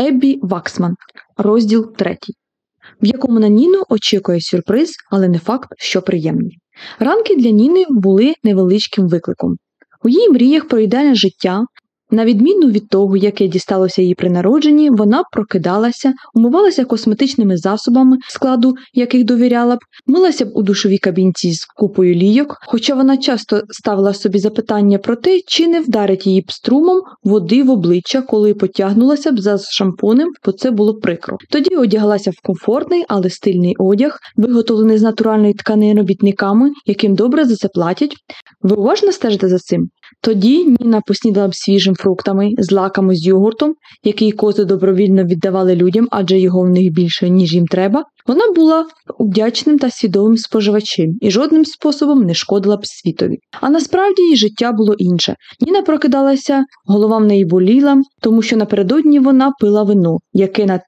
Еббі Ваксман, розділ 3, в якому на Ніну очікує сюрприз, але не факт, що приємний. Ранки для Ніни були невеличким викликом. У її мріях про ідеальне життя, на відміну від того, яке дісталося їй при народженні, вона прокидалася, умивалася косметичними засобами, складу яких довіряла б, милася б у душовій кабінці з купою лійок, хоча вона часто ставила собі запитання про те, чи не вдарить її б струмом води в обличчя, коли потягнулася б за шампунем, бо це було прикро. Тоді одягалася в комфортний, але стильний одяг, виготовлений з натуральної тканини робітниками, яким добре за це платять. Ви уважно стежите за цим? Тоді Ніна поснідала б свіжим фруктами, з лаками з йогуртом, який кози добровільно віддавали людям, адже його в них більше, ніж їм треба. Вона була вдячним та свідомим споживачем і жодним способом не шкодила б світові. А насправді її життя було інше. Ніна прокидалася, голова в неї боліла, тому що напередодні вона пила вино, яке на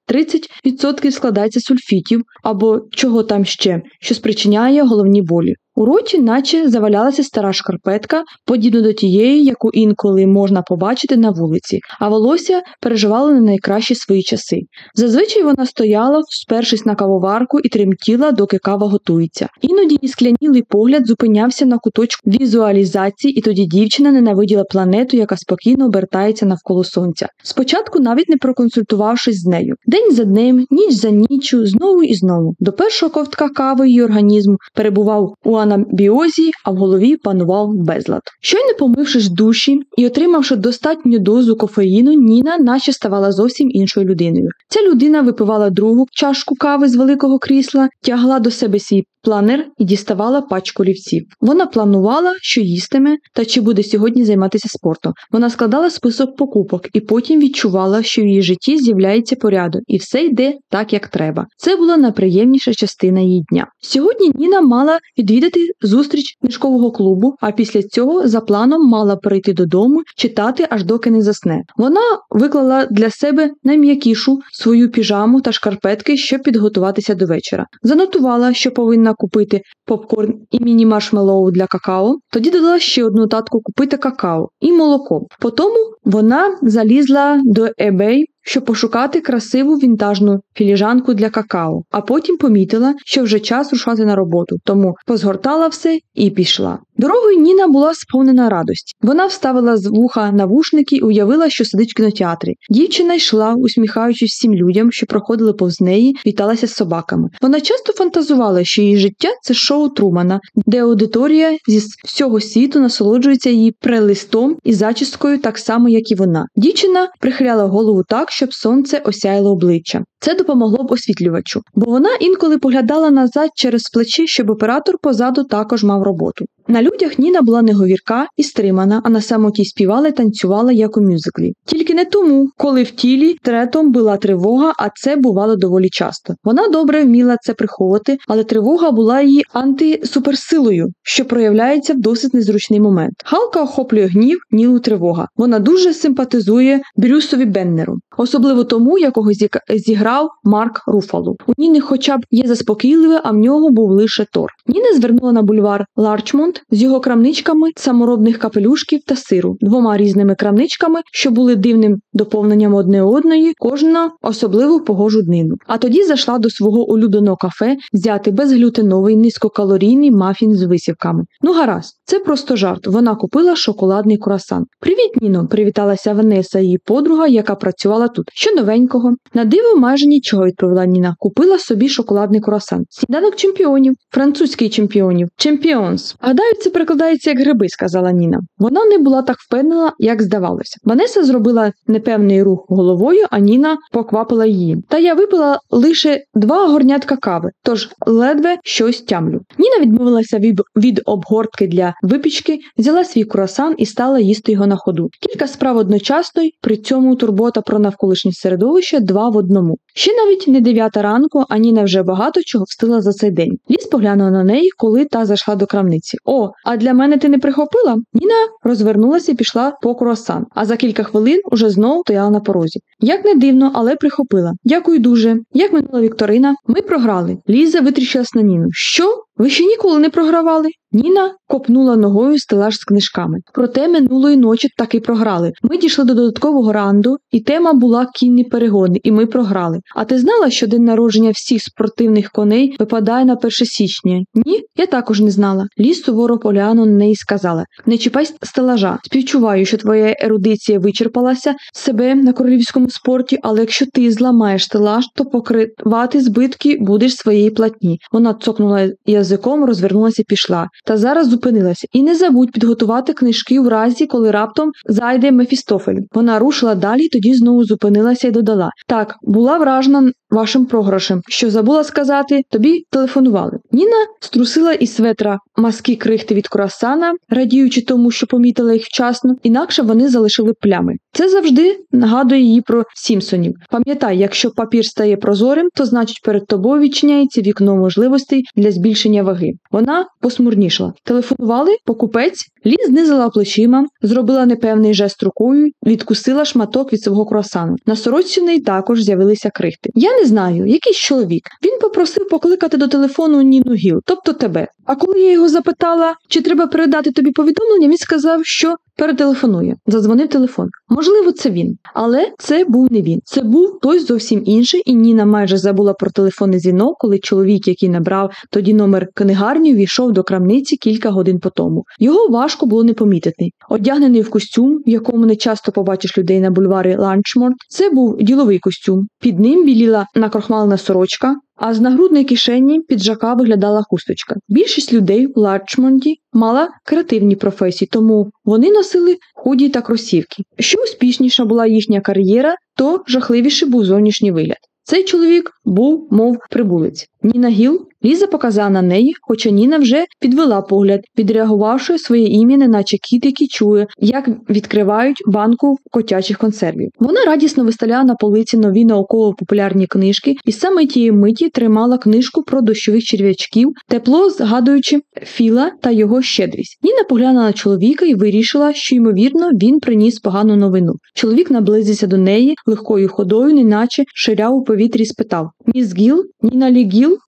30% складається сульфітів або чого там ще, що спричиняє головні болі. У роті, наче завалялася стара шкарпетка, подібно до тієї, яку інколи можна побачити на вулиці, а волосся переживало не найкращі свої часи. Зазвичай вона стояла, спершись на кавоварку і тремтіла, доки кава готується. Іноді її склянілий погляд зупинявся на куточку візуалізації, і тоді дівчина ненавиділа планету, яка спокійно обертається навколо сонця. Спочатку, навіть не проконсультувавшись з нею. День за днем, ніч за ніччю, знову і знову. До першого ковтка кави її організму перебував у анабіозі, а в голові панував безлад. Щойно помившись душі і отримавши достатню дозу кофеїну, Ніна наче ставала зовсім іншою людиною. Ця людина випивала другу чашку кави з великого крісла, тягла до себе свій планер і діставала пачку олівців. Вона планувала, що їстиме та чи буде сьогодні займатися спортом. Вона складала список покупок і потім відчувала, що в її житті з'являється порядок, і все йде так, як треба. Це була найприємніша частина її дня. Сьогодні Ніна мала відвідати зустріч книжкового клубу, а після цього за планом мала прийти додому, читати аж доки не засне. Вона виклала для себе найм'якішу свою піжаму та шкарпетки, щоб підготуватися до вечора. Занотувала, що повинна купити попкорн і міні-маршмеллоу для какао. Тоді додала ще одну татку купити какао і молоко. Потім вона залізла до eBay щоб пошукати красиву вінтажну філіжанку для какао, а потім помітила, що вже час рушати на роботу, тому позгортала все і пішла. Дорогою Ніна була сповнена радості. Вона вставила з вуха навушники і уявила, що сидить в кінотеатрі. Дівчина йшла, усміхаючись всім людям, що проходили повз неї, віталася з собаками. Вона часто фантазувала, що її життя це шоу Трумана, де аудиторія зі всього світу насолоджується її прелистом і зачіскою так само, як і вона. Дівчина прихиляла голову так, щоб сонце осяяло обличчя. Це допомогло б освітлювачу, бо вона інколи поглядала назад через плечі, щоб оператор позаду також мав роботу. На людях Ніна була неговірка і стримана, а на самоті співала і танцювала як у мюзиклі. Тільки не тому, коли в тілі третом була тривога, а це бувало доволі часто. Вона добре вміла це приховувати, але тривога була її антисуперсилою, що проявляється в досить незручний момент. Халка охоплює гнів, нілу тривога. Вона дуже симпатизує Брюсові Беннеру, особливо тому, якого зіграв Марк Руфалу. У Ніни, хоча б є заспокійливе, а в нього був лише Тор. Ніна звернула на бульвар Ларчмонт з його крамничками саморобних капелюшків та сиру, двома різними крамничками, що були дивним доповненням одне одної, кожна особливо в погожу днину. А тоді зайшла до свого улюбленого кафе взяти безглютеновий низькокалорійний мафін з висівками. Ну гаразд, це просто жарт. Вона купила шоколадний круасан. Привіт, Ніно! Привіталася Венеса, її подруга, яка працювала тут. Що новенького? На диво майже нічого, відповіла Ніна. Купила собі шоколадний круасан. Сніданок чемпіонів, французький чемпіонів, чемпіонс. Гадаю, це перекладається як гриби, сказала Ніна. Вона не була так впевнена, як здавалося. Ванеса зробила непевний рух головою, а Ніна поквапила її. Та я випила лише два горнятка кави, тож ледве щось тямлю. Ніна відмовилася від, від обгортки для випічки, взяла свій круасан і стала їсти його на ходу. Кілька справ одночасно, при цьому турбота про навколишнє середовище два в одному. Ще навіть не дев'ята ранку, а Ніна вже багато чого встигла за цей день. Ліс поглянула на неї, коли та зайшла до крамниці. О, а для мене ти не прихопила? Ніна розвернулася і пішла по круасан, а за кілька хвилин уже знову стояла на порозі. Як не дивно, але прихопила. Дякую дуже. Як минула Вікторина, ми програли. Ліза витріщилась на Ніну. Що? Ви ще ніколи не програвали? Ніна копнула ногою стелаж з книжками. Проте минулої ночі так і програли. Ми дійшли до додаткового ранду, і тема була кінні перегони, і ми програли. А ти знала, що день народження всіх спортивних коней випадає на 1 січня? Ні, я також не знала. Ліс суворо поляну неї сказала: Не чіпай стелажа. Співчуваю, що твоя ерудиція вичерпалася себе на королівському спорті, але якщо ти зламаєш стелаж, то покривати збитки будеш своєї платні. Вона цокнула язиком, розвернулася і пішла та зараз зупинилася. І не забудь підготувати книжки в разі, коли раптом зайде Мефістофель. Вона рушила далі, тоді знову зупинилася і додала: Так, була вражена вашим програшем. Що забула сказати, тобі телефонували. Ніна струсила із светра маски крихти від круасана, радіючи тому, що помітила їх вчасно, інакше вони залишили плями. Це завжди нагадує її про Сімсонів. Пам'ятай, якщо папір стає прозорим, то значить перед тобою відчиняється вікно можливостей для збільшення ваги. Вона посмурнішла. Телефонували, покупець, Лі знизила плечима, зробила непевний жест рукою, відкусила шматок від свого круасану. На сорочці в неї також з'явилися крихти. Я не знаю, якийсь чоловік. Він попросив покликати до телефону Ніну Гіл, тобто тебе. А коли я його запитала, чи треба передати тобі повідомлення, він сказав, що перетелефонує. Задзвонив телефон. Можливо, це він, але це був не він. Це був той зовсім інший, і Ніна майже забула про телефонний дзвінок, коли чоловік, який набрав тоді номер книгарні, війшов до крамниці кілька годин по тому. Його важко було не помітити. Одягнений в костюм, в якому не часто побачиш людей на бульварі Ланчморт, це був діловий костюм. Під ним біліла накрохмалена сорочка, а з нагрудної кишені піджака виглядала хусточка. Більшість людей в Ларчмонді мала креативні професії, тому вони носили худі та кросівки. Що успішніша була їхня кар'єра, то жахливіший був зовнішній вигляд. Цей чоловік був, мов прибулець. Ніна Гіл Ліза показала на неї, хоча Ніна вже підвела погляд, відреагувавши своє ім'я, неначе кіт, який чує, як відкривають банку котячих консервів. Вона радісно виставляла на полиці нові науково-популярні книжки, і саме тієї миті тримала книжку про дощових черв'ячків, тепло згадуючи Філа та його щедрість. Ніна поглянула на чоловіка і вирішила, що ймовірно він приніс погану новину. Чоловік наблизився до неї легкою ходою, неначе ширяв у повітрі, спитав: Міс Гіл, Ніна Лі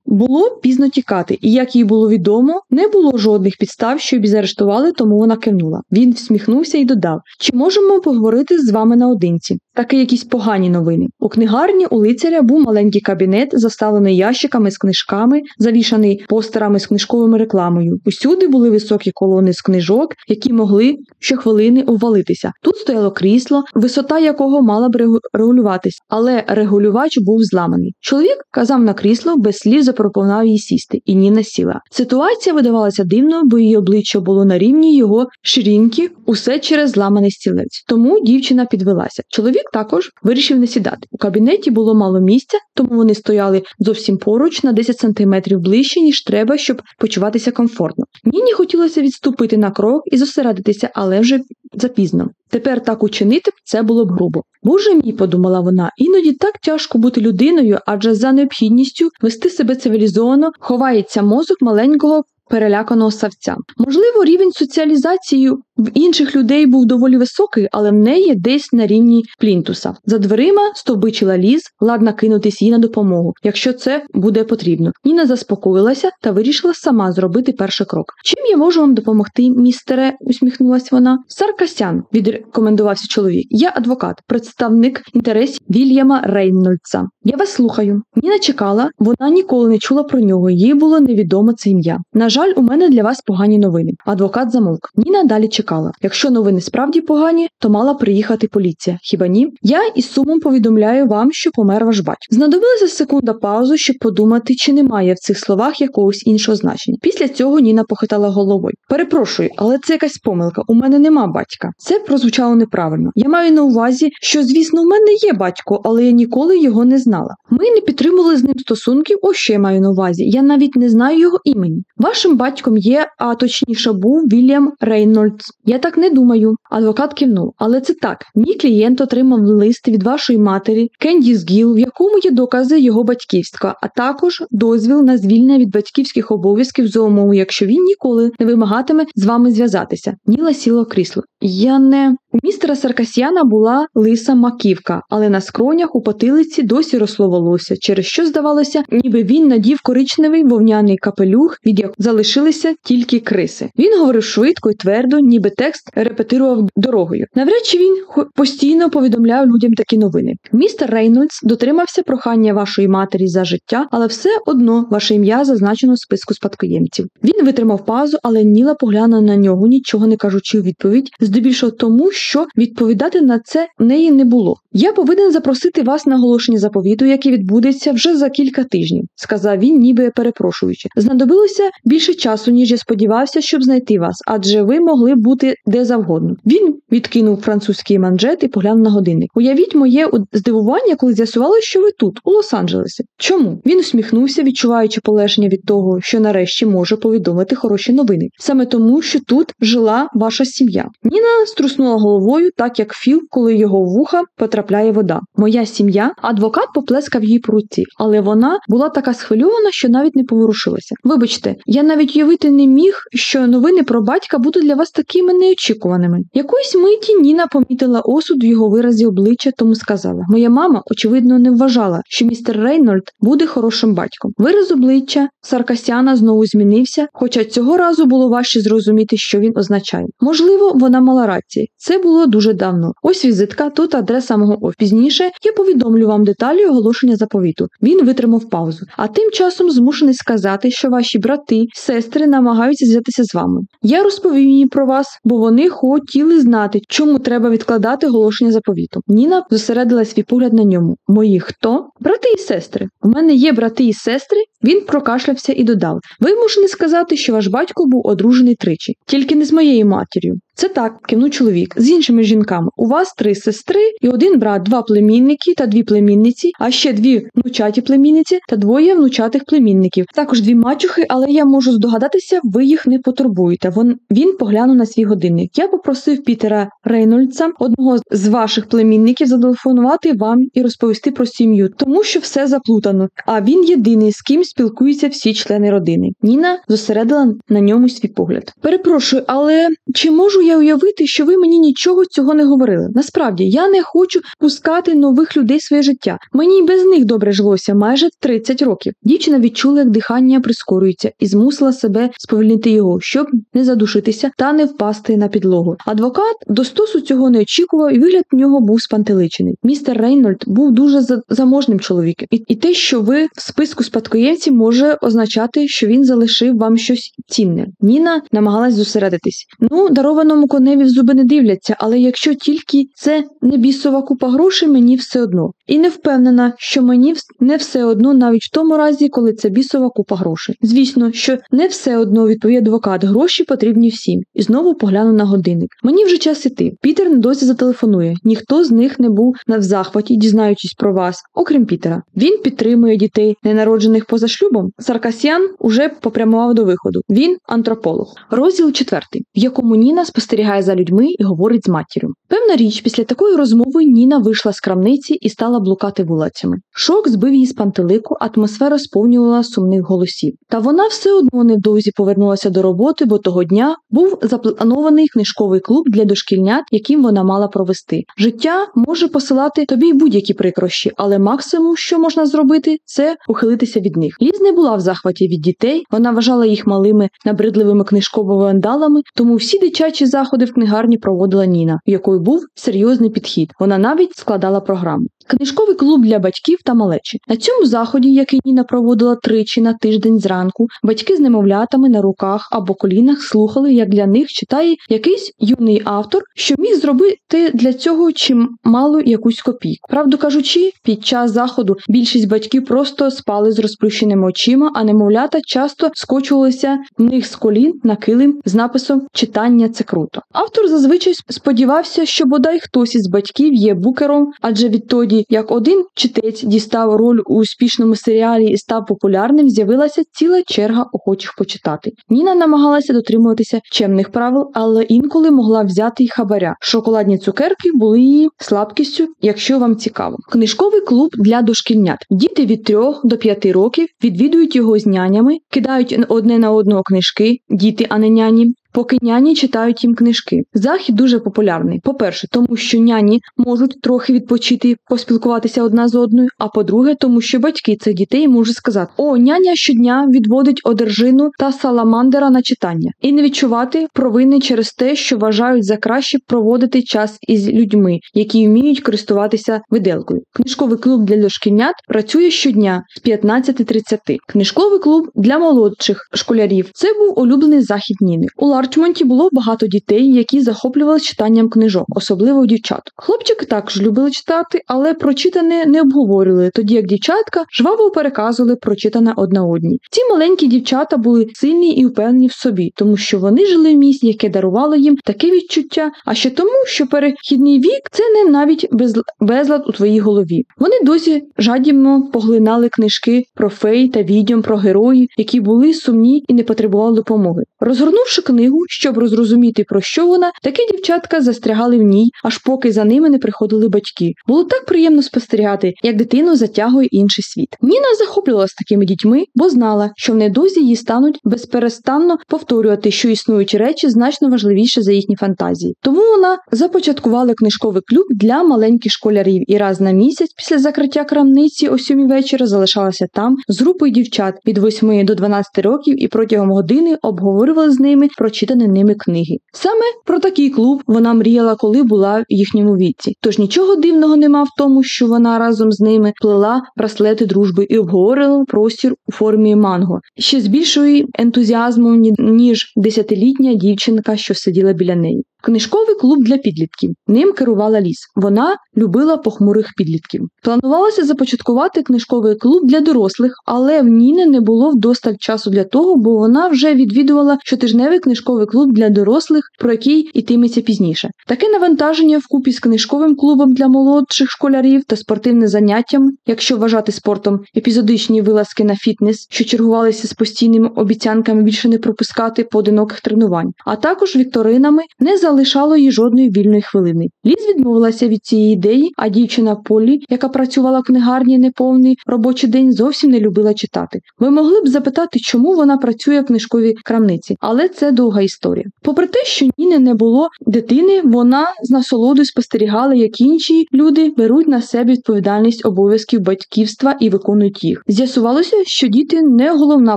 Було пізно тікати, і як їй було відомо, не було жодних підстав, щоб її заарештували, тому вона кивнула. Він всміхнувся і додав: Чи можемо поговорити з вами наодинці? Таки якісь погані новини. У книгарні у лицаря був маленький кабінет, заставлений ящиками з книжками, завішаний постерами з книжковою рекламою. Усюди були високі колони з книжок, які могли щохвилини увалитися. Тут стояло крісло, висота якого мала б регулюватись, але регулювач був зламаний. Чоловік казав на крісло, без слів запропонував їй сісти, і Ніна сіла. Ситуація видавалася дивною, бо її обличчя було на рівні його ширинки, усе через зламаний стілець. Тому дівчина підвелася. Чоловік також вирішив не сідати. У кабінеті було мало місця, тому вони стояли зовсім поруч на 10 сантиметрів ближче, ніж треба, щоб почуватися комфортно. Ніні хотілося відступити на крок і зосередитися, але вже запізно. Тепер так учинити це було б грубо. Боже мій, подумала вона, іноді так тяжко бути людиною, адже за необхідністю вести себе цивілізовано ховається мозок маленького переляканого савця. Можливо, рівень соціалізації в інших людей був доволі високий, але в неї десь на рівні плінтуса. За дверима стовбичила ліз, ладна кинутись їй на допомогу, якщо це буде потрібно. Ніна заспокоїлася та вирішила сама зробити перший крок. Чим я можу вам допомогти, містере? усміхнулася вона. Саркасян, відрекомендувався чоловік. Я адвокат, представник інтересів Вільяма Рейнольдса. Я вас слухаю. Ніна чекала, вона ніколи не чула про нього, їй було невідомо це ім'я. На жаль, у мене для вас погані новини. Адвокат замовк. Ніна далі чекала. Якщо новини справді погані, то мала приїхати поліція. Хіба ні? Я із сумом повідомляю вам, що помер ваш батько. Знадобилася секунда паузу, щоб подумати, чи немає в цих словах якогось іншого значення. Після цього Ніна похитала головою. Перепрошую, але це якась помилка. У мене нема батька. Це прозвучало неправильно. Я маю на увазі, що, звісно, в мене є батько, але я ніколи його не знала. Ми не підтримували з ним стосунків. Ось я маю на увазі. Я навіть не знаю його імені. Вашим батьком є, а точніше був Вільям Рейнольдс. Я так не думаю. Адвокат кивнув. Але це так. Мій клієнт отримав лист від вашої матері Кендіс Гіл, в якому є докази його батьківства, а також дозвіл на звільнення від батьківських обов'язків за умови, якщо він ніколи не вимагатиме з вами зв'язатися. Ніла сіла в крісло. Я не У містера Саркасьяна була лиса маківка, але на скронях у потилиці досі росло волосся, через що здавалося, ніби він надів коричневий вовняний капелюх, від якого залишилися тільки криси. Він говорив швидко і твердо, ніби текст репетирував дорогою. Навряд чи він постійно повідомляв людям такі новини. Містер Рейнольдс дотримався прохання вашої матері за життя, але все одно ваше ім'я зазначено в списку спадкоємців. Він витримав пазу, але Ніла поглянула на нього, нічого не кажучи у відповідь, здебільшого тому, що відповідати на це в неї не було. Я повинен запросити вас на оголошення заповіту, яке відбудеться вже за кілька тижнів, сказав він, ніби перепрошуючи. Знадобилося більше часу, ніж я сподівався, щоб знайти вас, адже ви могли бути де завгодно. Він відкинув французький манжет і поглянув на годинник. Уявіть моє здивування, коли з'ясували, що ви тут, у Лос-Анджелесі. Чому? Він усміхнувся, відчуваючи полегшення від того, що нарешті може повідомити хороші новини, саме тому, що тут жила ваша сім'я. Ніна струснула головою, так як Філ, коли його вуха потрапляє вода. Моя сім'я, адвокат поплескав їй по руці, але вона була така схвильована, що навіть не поворушилася. Вибачте, я навіть уявити не міг, що новини про батька будуть для вас такими неочікуваними. Якоїсь миті Ніна помітила осуд в його виразі обличчя, тому сказала: Моя мама, очевидно, не вважала, що містер Рейнольд буде хорошим батьком. Вираз обличчя Саркасяна знову змінився, хоча цього разу було важче зрозуміти, що він означає. Можливо, вона мала рацію. Це було дуже давно. Ось візитка, тут адреса мого офісу. Пізніше я повідомлю вам деталі оголошення заповіту. Він витримав паузу, а тим часом змушений сказати, що ваші брати, сестри намагаються зв'язатися з вами. Я розповім їм про вас, бо вони хотіли знати, чому треба відкладати оголошення заповіту. Ніна зосередила свій погляд на ньому. Мої хто? Брати і сестри. У мене є брати і сестри. Він прокашлявся і додав: Ви мушені сказати, що ваш батько був одружений тричі, тільки не з моєю матір'ю. Це так, кивнув чоловік з іншими жінками. У вас три сестри і один брат, два племінники та дві племінниці, а ще дві внучаті племінниці та двоє внучатих племінників. Також дві мачухи, але я можу здогадатися, ви їх не потурбуєте. Вон він поглянув на свій годинник. Я попросив Пітера Рейнольдса, одного з ваших племінників, зателефонувати вам і розповісти про сім'ю, тому що все заплутано. А він єдиний, з ким спілкуються всі члени родини. Ніна зосередила на ньому свій погляд. Перепрошую, але чи можу я уявити, що ви мені нічого цього не говорили? Насправді я не хочу пускати нових людей в своє життя. Мені й без них добре жилося майже 30 років. Дівчина відчула, як дихання прискорюється, і змусила себе сповільнити його, щоб не задушитися та не впасти на підлогу. Адвокат до стосу цього не очікував, і вигляд в нього був спантеличений. Містер Рейнольд був дуже заможним чоловіком, і, те, що ви в списку спадкоємців, може означати, що він залишив вам щось цінне. Ніна намагалась зосередитись. Ну, дарованому коневі в зуби не дивляться, але якщо тільки це не бісова купа грошей, мені все одно. І не впевнена, що мені не все одно навіть в тому разі, коли це бісова купа грошей. Звісно, що не все одно відповів адвокат, гроші потрібні всім. І знову поглянув на годинник. Мені вже час іти. Пітер не досі зателефонує. Ніхто з них не був на захваті, дізнаючись про вас, окрім Пітера. Він підтримує дітей, ненароджених поза шлюбом. Саркасян уже попрямував до виходу. Він антрополог. Розділ четвертий, в якому Ніна спостерігає за людьми і говорить з матір'ю. Певна річ, після такої розмови Ніна вийшла з крамниці і стала блукати вулицями. Шок збив її з пантелику, атмосфера сповнювала сумних голосів. Та вона все одно невдовзі повернулася до роботи, бо того дня був запланований книжковий клуб для дошкільнят, яким вона мала провести. Життя може посилати тобі будь-які прикрощі, але максимум, що можна зробити, це ухилитися від них. Ліз не була в захваті від дітей, вона вважала їх малими набридливими книжковими вандалами, тому всі дитячі заходи в книгарні проводила Ніна, в якої був серйозний підхід. Вона навіть складала програму. Книжковий клуб для батьків та малечі. На цьому заході, який Ніна проводила тричі на тиждень зранку, батьки з немовлятами на руках або колінах слухали, як для них читає якийсь юний автор, що міг зробити для цього чимало якусь копійку. Правду кажучи, під час заходу більшість батьків просто спали з розплющеними очима, а немовлята часто скочувалися в них з колін на килим з написом Читання це круто. Автор зазвичай сподівався, що бодай хтось із батьків є букером, адже відтоді відтоді, як один читець дістав роль у успішному серіалі і став популярним, з'явилася ціла черга охочих почитати. Ніна намагалася дотримуватися чемних правил, але інколи могла взяти й хабаря. Шоколадні цукерки були її слабкістю, якщо вам цікаво. Книжковий клуб для дошкільнят. Діти від 3 до 5 років відвідують його з нянями, кидають одне на одного книжки, діти, а не няні. Поки няні читають їм книжки. Захід дуже популярний. По-перше, тому що няні можуть трохи відпочити, поспілкуватися одна з одною. А по-друге, тому що батьки цих дітей можуть сказати: О, няня щодня відводить одержину та саламандера на читання, і не відчувати провини через те, що вважають за краще проводити час із людьми, які вміють користуватися виделкою. Книжковий клуб для дошкільнят працює щодня з 15.30. Книжковий клуб для молодших школярів це був улюблений захід Ніни. У Ларчмонті було багато дітей, які захоплювалися читанням книжок, особливо дівчат. Хлопчики також любили читати, але прочитане не обговорювали, тоді як дівчатка жваво переказували прочитане одна одній. Ці маленькі дівчата були сильні і впевнені в собі, тому що вони жили в місті, яке дарувало їм таке відчуття, а ще тому, що перехідний вік це не навіть без... безлад у твоїй голові. Вони досі жадібно поглинали книжки про фей та відьом про героїв, які були сумні і не потребували допомоги. Розгорнувши книгу, щоб розрозуміти про що вона, такі дівчатка застрягали в ній, аж поки за ними не приходили батьки. Було так приємно спостерігати, як дитину затягує інший світ. Ніна захоплювалася такими дітьми, бо знала, що в недозі їй стануть безперестанно повторювати, що існуючі речі значно важливіше за їхні фантазії. Тому вона започаткувала книжковий клуб для маленьких школярів і раз на місяць після закриття крамниці о сьомій вечора залишалася там з групою дівчат від 8 до 12 років і протягом години обговорювали з ними прочитані ними книги. Саме про такий клуб вона мріяла, коли була в їхньому віці. Тож нічого дивного нема в тому, що вона разом з ними плела браслети дружби і обговорювала простір у формі манго, ще з більшою ентузіазмом ніж десятилітня дівчинка, що сиділа біля неї. Книжковий клуб для підлітків. Ним керувала ліс. Вона любила похмурих підлітків. Планувалося започаткувати книжковий клуб для дорослих, але в Ніни не було вдосталь часу для того, бо вона вже відвідувала щотижневий книжковий клуб для дорослих, про який йтиметься пізніше. Таке навантаження вкупі з книжковим клубом для молодших школярів та спортивним заняттям, якщо вважати спортом, епізодичні вилазки на фітнес, що чергувалися з постійними обіцянками більше не пропускати поодиноких тренувань, а також вікторинами не залишало їй жодної вільної хвилини. Ліз відмовилася від цієї ідеї, а дівчина Полі, яка працювала в книгарні неповний робочий день, зовсім не любила читати. Ви могли б запитати, чому вона працює в книжковій крамниці, але це довга історія. Попри те, що Ніни не було дитини, вона з насолодою спостерігала, як інші люди беруть на себе відповідальність обов'язків батьківства і виконують їх. З'ясувалося, що діти не головна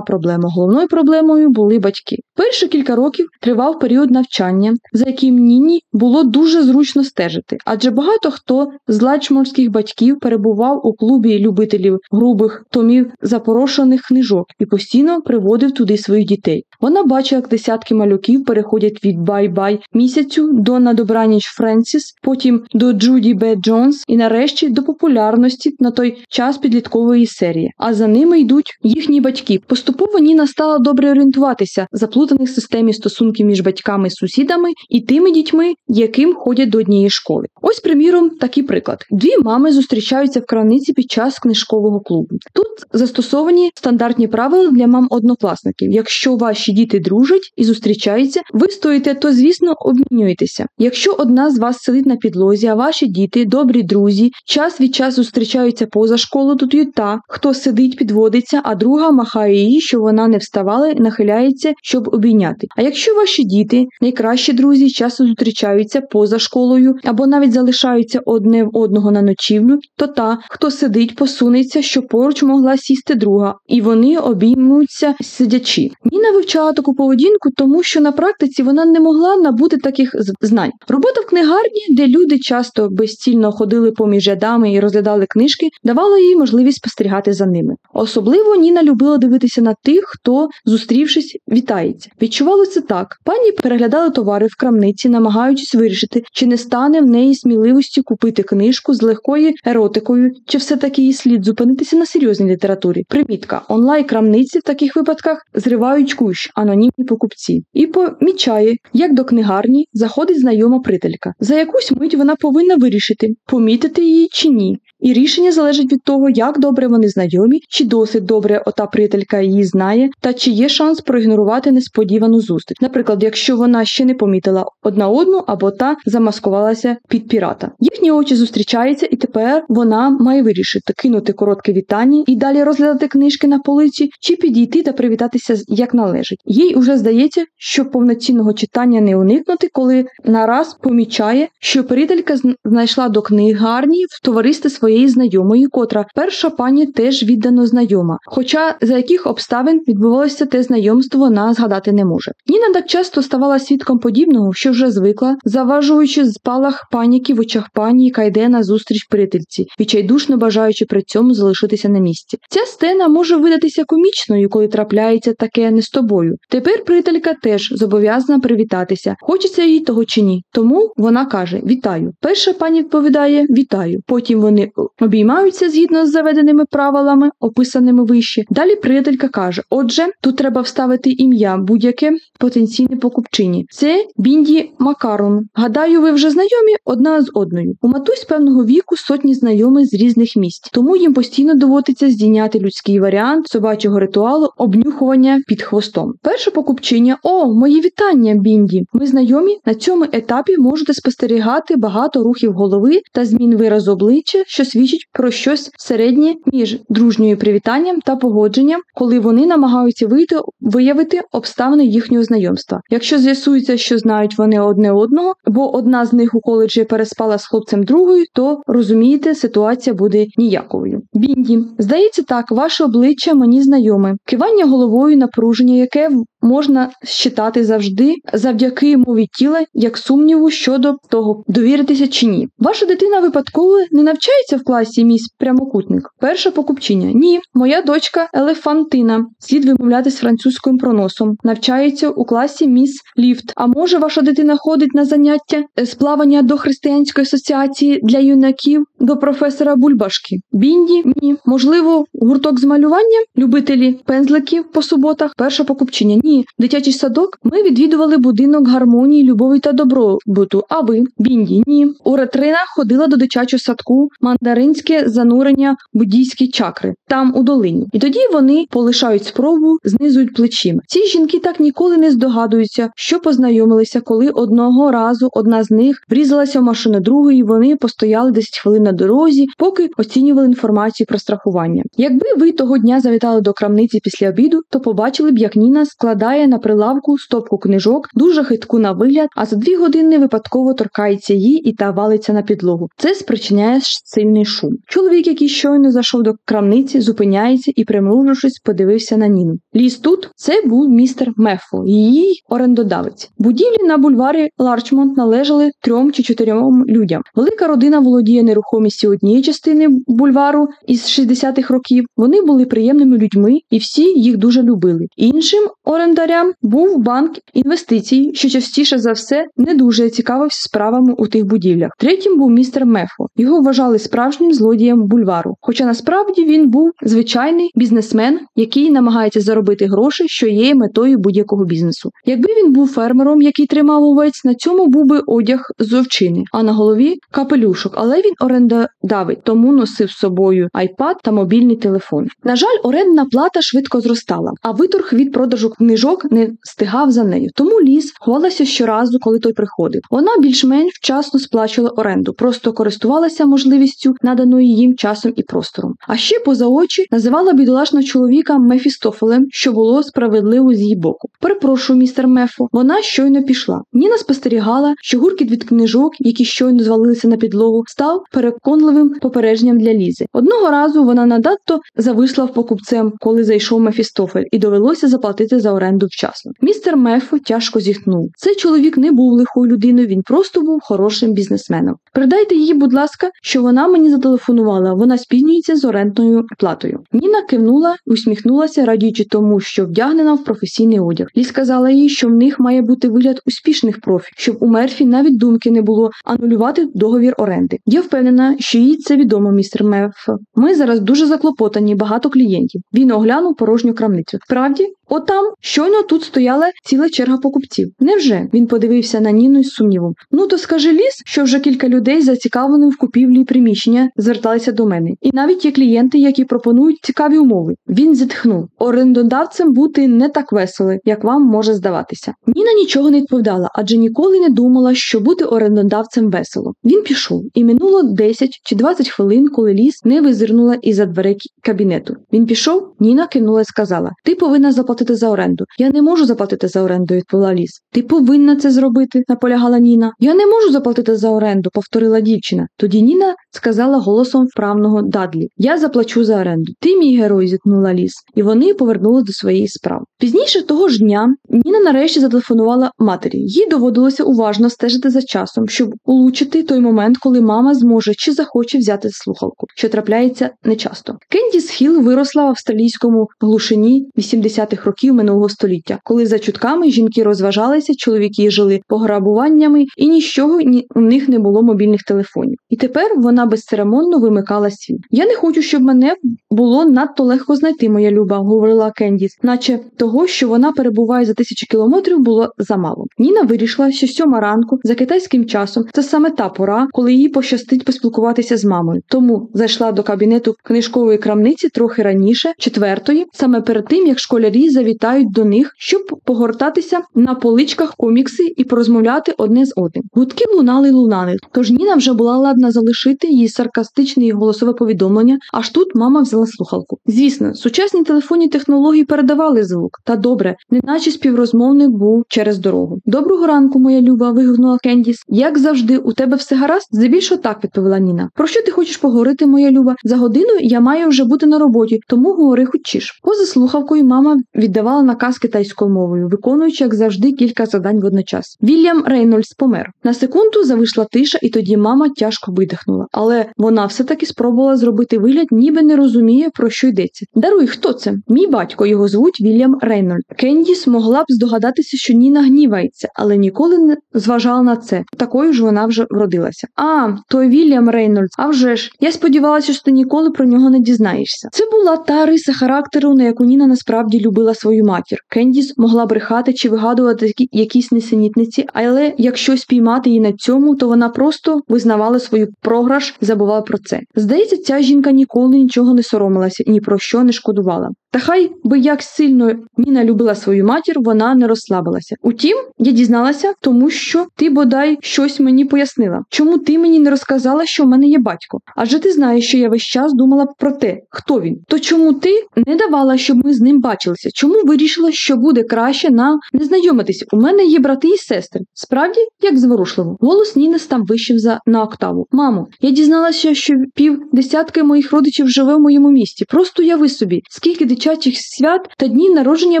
проблема. Головною проблемою були батьки. Перші кілька років тривав період навчання, за яким Ніні було дуже зручно стежити, адже багато хто з ларчмонтських батьків перебував у клубі любителів грубих томів запорошених книжок і постійно приводив туди своїх дітей. Вона бачила, як десятки малюків переходять від бай-бай місяцю до на добраніч Френсіс, потім до Джуді Б. Джонс і нарешті до популярності на той час підліткової серії. А за ними йдуть їхні батьки. Поступово Ніна стала добре орієнтуватися в заплутаній системі стосунків між батьками, сусідами і тими дітьми, яким ходять до однієї школи. Ось, приміром, такий приклад: дві мами зустрічаються в крамниці під час книжкового клубу. Тут застосовані стандартні правила для мам однокласників. Якщо ваші діти дружать і зустрічаються, ви стоїте, то звісно обмінюєтеся. Якщо одна з вас сидить на підлозі, а ваші діти, добрі друзі, час від часу зустрічаються поза школою, то тоді та, хто сидить, підводиться, а друга махає її, щоб вона не вставала нахиляється, щоб обійняти. А якщо ваші діти, найкращі друзі, часто зустрічаються поза школою або навіть залишаються одне в одного на ночівлю, то та, хто сидить, посунеться, щоб поруч могла сісти друга, і вони обіймуються сидячи. Ніна вивчала таку поведінку, тому що на практиці вона не могла набути таких знань. Робота в книгарні, де люди часто безцільно ходили поміж рядами і розглядали книжки, давала їй можливість спостерігати за ними. Особливо Ніна любила дивитися на тих, хто, зустрівшись, вітається. Відчувалося так: пані переглядали товари в крамниці, намагаючись вирішити, чи не стане в неї сміливості купити книжку з легкою еротикою, чи все таки їй слід зупинитися на серйозній літературі. Примітка онлайн крамниці в таких випадках зривають кущ анонімні покупці і помічає, як до книгарні заходить знайома прителька. За якусь мить вона повинна вирішити, помітити її чи ні. І рішення залежить від того, як добре вони знайомі, чи досить добре ота приятелька її знає, та чи є шанс проігнорувати несподівану зустріч. Наприклад, якщо вона ще не помітила одна одну або та замаскувалася під пірата. Їхні очі зустрічаються, і тепер вона має вирішити кинути коротке вітання і далі розглядати книжки на полиці, чи підійти та привітатися як належить. Їй уже здається, що повноцінного читання не уникнути, коли нараз помічає, що приятелька знайшла до книгарні в товаристві своєї знайомої, котра перша пані теж віддано знайома. Хоча за яких обставин відбувалося те знайомство, вона згадати не може. Ніна так часто ставала свідком подібного, що вже звикла, заважуючи спалах паніки в очах пані, яка йде на зустріч приятельці, відчайдушно бажаючи при цьому залишитися на місці. Ця сцена може видатися комічною, коли трапляється таке не з тобою. Тепер приятелька теж зобов'язана привітатися, хочеться їй того чи ні. Тому вона каже: Вітаю. Перша пані відповідає Вітаю. Потім вони обіймаються згідно з заведеними правилами, описаними вище. Далі приятелька каже: Отже, тут треба вставити ім'я будь-яке потенційне покупчині. Це Бінді Макарон. Гадаю, ви вже знайомі одна з одною. У матусь певного віку сотні знайомих з різних місць, тому їм постійно доводиться здійняти людський варіант собачого ритуалу обнюхування під хвостом. Перша покупчиня: О, мої вітання, Бінді! Ми знайомі на цьому етапі можете спостерігати багато рухів голови та змін виразу обличчя, що свідчить про щось середнє між дружньою привітанням та погодженням, коли вони намагаються вийти виявити обставини їхнього знайомства. Якщо з'ясується, що знають вони одне одного, бо одна з них у коледжі переспала з хлопцем другою, то розумієте, ситуація буде ніяковою. Бінді, здається, так, ваше обличчя мені знайоме, кивання головою, напруження, яке можна считати завжди завдяки мові тіла, як сумніву щодо того, довіритися чи ні. Ваша дитина випадково не навчається в класі міс прямокутник. Перше покупчиня. Ні, моя дочка Елефантина. Слід вимовлятись французьким проносом. Навчається у класі міс Ліфт. А може, ваша дитина ходить на заняття з плавання до християнської асоціації для юнаків до професора Бульбашки? Бінді? Ні. Можливо, гурток з малювання? Любителі пензликів по суботах. Перша покупчиня. Ні. Дитячий садок. Ми відвідували будинок гармонії, любові та добробуту. А ви? Бінді? Ні. У ретрина ходила до дитячого садку мандаринське занурення буддійські чакри там у долині. І тоді вони полишають спробу, знизують плечима. Ці жінки так ніколи не здогадуються, що познайомилися, коли одного разу одна з них врізалася в машину другої. Вони постояли 10 хвилин на дорозі, поки оцінювали інформацію про страхування. Якби ви того дня завітали до крамниці після обіду, то побачили б, як Ніна складає на прилавку стопку книжок, дуже хитку на вигляд, а за дві години випадково торкається її і та валиться на підлогу. Це спричиняє сильний шум. Чоловік, який щойно зайшов до крамниці, зупиняється і, примружившись, подивився на Ніну. Ліс тут це був містер Мефо, її орендодавець. Будівлі на бульварі Ларчмонт належали трьом чи чотирьом людям. Велика родина володіє нерухомістю однієї частини бульвару із 60-х років. Вони були приємними людьми і всі їх дуже любили. Іншим орендарям був банк інвестицій, що частіше за все не дуже цікавився справами у тих будівлях. Третім був містер Мефо. Його вважали справжнім злодієм бульвару. Хоча насправді він був звичайний бізнесмен, який намагається заробити гроші, що є метою будь-якого бізнесу. Якби він був фермером, який тримав овець, на цьому був би одяг з овчини, а на голові капелюшок. Але він орендодавець, тому носив з собою айпад та мобільний телефон. На жаль, орендна плата швидко зростала, а виторг від продажу книжок не стигав за нею. Тому ліс ховалася щоразу, коли той приходив. Вона більш-менш вчасно сплачувала оренду, просто користувалася можливістю наданою їм часом і простором. А ще поза очі називала бідолашного чоловіка Мефістофелем, що було справедливо з її боку. Перепрошую, містер Мефо, вона щойно пішла. Ніна спостерігала, що гуркіт від книжок, які щойно звалилися на підлогу, став переконливим попередженням для Лізи. Одного разу вона надто зависла в покупцем, коли зайшов Мефістофель, і довелося заплатити за оренду вчасно. Містер Мефо тяжко зітхнув. Цей чоловік не був лихою людиною, він просто був хорошим бізнесменом. Передайте їй, будь ласка, що вона мені зателефонувала. Вона спізнюється з орендною платою. Ніна кивнула, усміхнулася, радіючи тому, що вдягнена в професійний одяг. Лі сказала їй, що в них має бути вигляд успішних профі, щоб у Мерфі навіть думки не було анулювати договір оренди. Я впевнена, що їй це відомо, містер Меф. Ми зараз дуже заклопотані, багато клієнтів. Він оглянув порожню крамницю. Справді, Отам щойно тут стояла ціла черга покупців. Невже? Він подивився на Ніну із сумнівом. Ну то скажи ліс, що вже кілька людей, зацікавлених в купівлі приміщення, зверталися до мене. І навіть є клієнти, які пропонують цікаві умови. Він зітхнув. Орендодавцем бути не так весело, як вам може здаватися. Ніна нічого не відповідала, адже ніколи не думала, що бути орендодавцем весело. Він пішов, і минуло 10 чи 20 хвилин, коли ліс не визирнула із-за дверей кабінету. Він пішов, Ніна кинула і сказала: Ти повинна заплатити за оренду. Я не можу заплатити за оренду, відповіла ліс. Ти повинна це зробити, наполягала Ніна. Я не можу заплатити за оренду, повторила дівчина. Тоді Ніна сказала голосом вправного Дадлі: Я заплачу за оренду. Ти, мій герой, зіткнула ліс, і вони повернули до своєї справи. Пізніше того ж дня Ніна нарешті зателефонувала матері. Їй доводилося уважно стежити за часом, щоб улучити той момент, коли мама зможе чи захоче взяти слухалку, що трапляється нечасто. Кендіс Хіл виросла в австралійському глушині 80-х років минулого століття, коли за чутками жінки розважалися, чоловіки жили пограбуваннями, і нічого ні у них не було мобільних телефонів. І тепер вона безцеремонно вимикала світ. Я не хочу, щоб мене було надто легко знайти, моя люба, говорила Кендіс, наче того, що вона перебуває за тисячі кілометрів, було замало. Ніна вирішила, що сьома ранку за китайським часом це саме та пора, коли їй пощастить поспілкуватися з мамою. Тому зайшла до кабінету книжкової крамниці трохи раніше, четвертої, саме перед тим як школярі завітають до них, щоб погортатися на поличках комікси і порозмовляти одне з одним. Гудки лунали й лунали. Тож Ніна вже була ладна залишити її саркастичне і голосове повідомлення. Аж тут мама взяла слухалку. Звісно, сучасні телефонні технології передавали звук, та добре, неначе співрозмовник був через дорогу. Доброго ранку, моя люба, вигукнула Кендіс. Як завжди, у тебе все гаразд? Здебільшого так, відповіла Ніна. Про що ти хочеш поговорити, моя люба? За годину я маю вже бути на роботі, тому говори хочеш. Поза слухавкою мама віддавала наказ китайською мовою, виконуючи, як завжди, кілька завдань водночас. Вільям Рейнольдс помер. На секунду завийшла тиша, і тоді мама тяжко видихнула. Але вона все-таки спробувала зробити вигляд, ніби не розуміє, про що йдеться. Даруй, хто це? Мій батько його звуть Вільям Рейнольд. Кендіс могла б здогадатися, що Ніна гнівається, але ніколи не зважала на це. Такою ж вона вже вродилася. А, той Вільям Рейнольдс, а вже ж. Я сподівалася, що ти ніколи про нього не дізнаєшся. Це була та риса характеру, на яку Ніна насправді любила свою матір. Кендіс могла брехати чи вигадувати якісь несенітниці, але якщо спіймати її на цьому, то вона просто визнавала свою програш забувала про це. Здається, ця жінка ніколи нічого не соромилася і ні про що не шкодувала. Та хай би як сильно Ніна любила свою матір, вона не розслабилася. Утім, я дізналася, тому що ти бодай щось мені пояснила. Чому ти мені не розказала, що в мене є батько? Адже ти знаєш, що я весь час думала про те, хто він. То чому ти не давала, щоб ми з ним бачилися? Чому вирішила, що буде краще нам не знайомитися? У мене є брати і сестри. Справді, як зворушливо. Голос Ніни став вищим за на октаву. Мамо, я дізналася, що пів десятки моїх родичів живе в моєму місті. Просто уяви собі, скільки дитячих свят та днів народження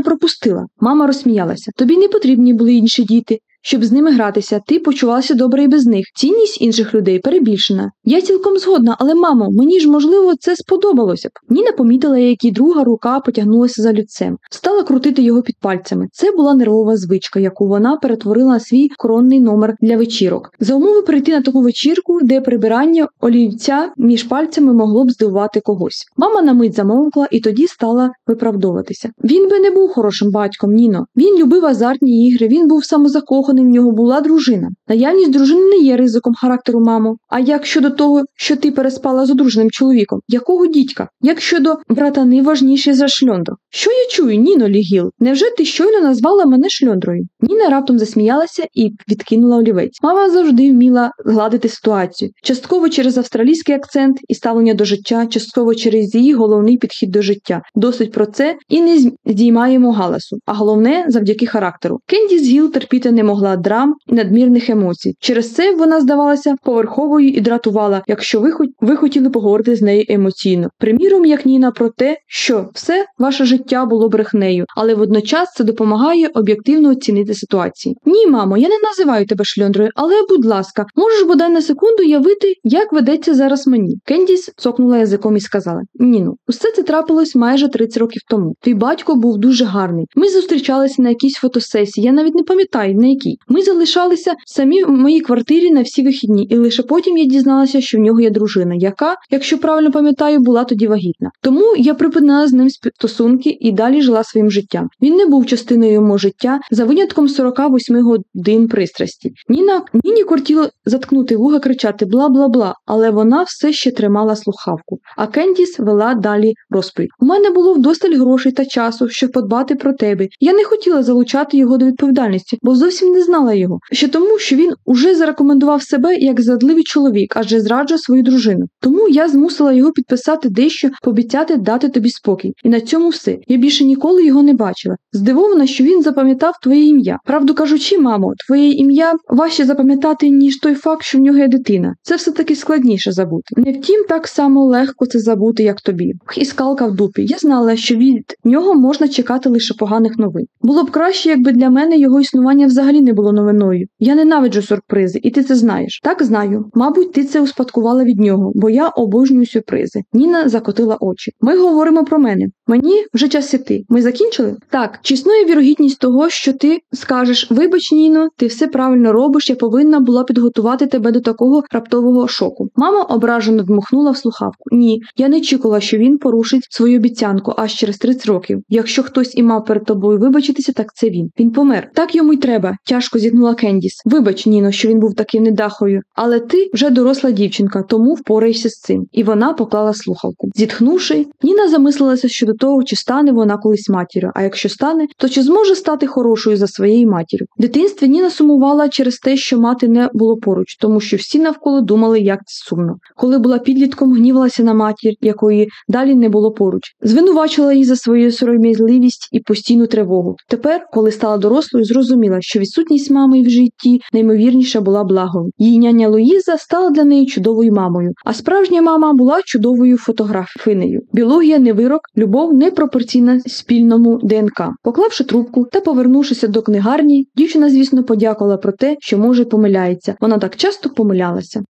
пропустила. Мама розсміялася. Тобі не потрібні були інші діти. Щоб з ними гратися, ти почувалася добре і без них. Цінність інших людей перебільшена. Я цілком згодна, але, мамо, мені ж, можливо, це сподобалося б. Ніна помітила, як її друга рука потягнулася за людцем, стала крутити його під пальцями. Це була нервова звичка, яку вона перетворила на свій коронний номер для вечірок. За умови прийти на таку вечірку, де прибирання олівця між пальцями могло б здивувати когось. Мама на мить замовкла і тоді стала виправдовуватися. Він би не був хорошим батьком, Ніно. Він любив азартні ігри, він був самозакоханий, в нього була дружина. Наявність дружини не є ризиком характеру, мамо. А як щодо того, що ти переспала з одруженим чоловіком? Якого дідька? Як щодо братани важніші за шльондро? Що я чую, Ніно Лігіл? Невже ти щойно назвала мене шльондрою? Ніна раптом засміялася і відкинула олівець. Мама завжди вміла гладити ситуацію, частково через австралійський акцент і ставлення до життя, частково через її головний підхід до життя. Досить про це і не здіймаємо галасу. А головне завдяки характеру. Кенді Гіл терпіти не могла драм і надмірних емоцій. Через це вона здавалася поверховою і дратувала, якщо ви, ви хотіли поговорити з нею емоційно. Приміром, як Ніна про те, що все ваше життя було брехнею, але водночас це допомагає об'єктивно оцінити ситуації. Ні, мамо, я не називаю тебе шльондрою, але, будь ласка, можеш бодай на секунду явити, як ведеться зараз мені. Кендіс цокнула язиком і сказала: Ніну, усе це трапилось майже 30 років тому. Твій батько був дуже гарний. Ми зустрічалися на якійсь фотосесії, я навіть не пам'ятаю на якій. Спокій. Ми залишалися самі в моїй квартирі на всі вихідні, і лише потім я дізналася, що в нього є дружина, яка, якщо правильно пам'ятаю, була тоді вагітна. Тому я припинила з ним стосунки і далі жила своїм життям. Він не був частиною мого життя за винятком 48 годин пристрасті. Ніна Ніні кортіло заткнути вуха, кричати бла бла бла, але вона все ще тримала слухавку. А Кендіс вела далі розповідь. У мене було вдосталь грошей та часу, щоб подбати про тебе. Я не хотіла залучати його до відповідальності, бо зовсім не знала його. Ще тому, що він уже зарекомендував себе як зрадливий чоловік, адже зраджує свою дружину. Тому я змусила його підписати дещо, пообіцяти дати тобі спокій. І на цьому все. Я більше ніколи його не бачила. Здивована, що він запам'ятав твоє ім'я. Правду кажучи, мамо, твоє ім'я важче запам'ятати, ніж той факт, що в нього є дитина. Це все таки складніше забути. Не втім, так само легко це забути, як тобі. І скалка в дупі. Я знала, що від нього можна чекати лише поганих новин. Було б краще, якби для мене його існування взагалі не було новиною. Я ненавиджу сюрпризи, і ти це знаєш. Так знаю. Мабуть, ти це успадкувала від нього, бо я обожнюю сюрпризи. Ніна закотила очі. Ми говоримо про мене. Мені вже час іти. Ми закінчили? Так, чи вірогідність того, що ти скажеш Вибач, Ніно, ти все правильно робиш, я повинна була підготувати тебе до такого раптового шоку. Мама ображено дмухнула в слухавку. Ні, я не чекала, що він порушить свою обіцянку аж через 30 років. Якщо хтось і мав перед тобою вибачитися, так це він. Він помер. Так йому й треба. Тяжко зітхнула Кендіс. Вибач, Ніно, що він був таким недахою. Але ти вже доросла дівчинка, тому впораєшся з цим. І вона поклала слухавку. Зітхнувши, Ніна замислилася щодо того, чи стане вона колись матір'ю. А якщо стане, то чи зможе стати хорошою за своєю матір'ю? В дитинстві Ніна сумувала через те, що мати не було поруч, тому що всі навколо думали, як це сумно. Коли була підлітком, гнівалася на матір, якої далі не було поруч, звинувачила її за свою сором'язливість і постійну тривогу. Тепер, коли стала дорослою, зрозуміла, що відсутність мами в житті наймовірніше була благом. Її няня Луїза стала для неї чудовою мамою, а справжня мама була чудовою фотографинею. Біологія не вирок, любов не пропорційна спільному ДНК. Поклавши трубку та повернувшися до книгарні, дівчина, звісно, подякувала про те, що може помиляється. Вона так часто помилялася.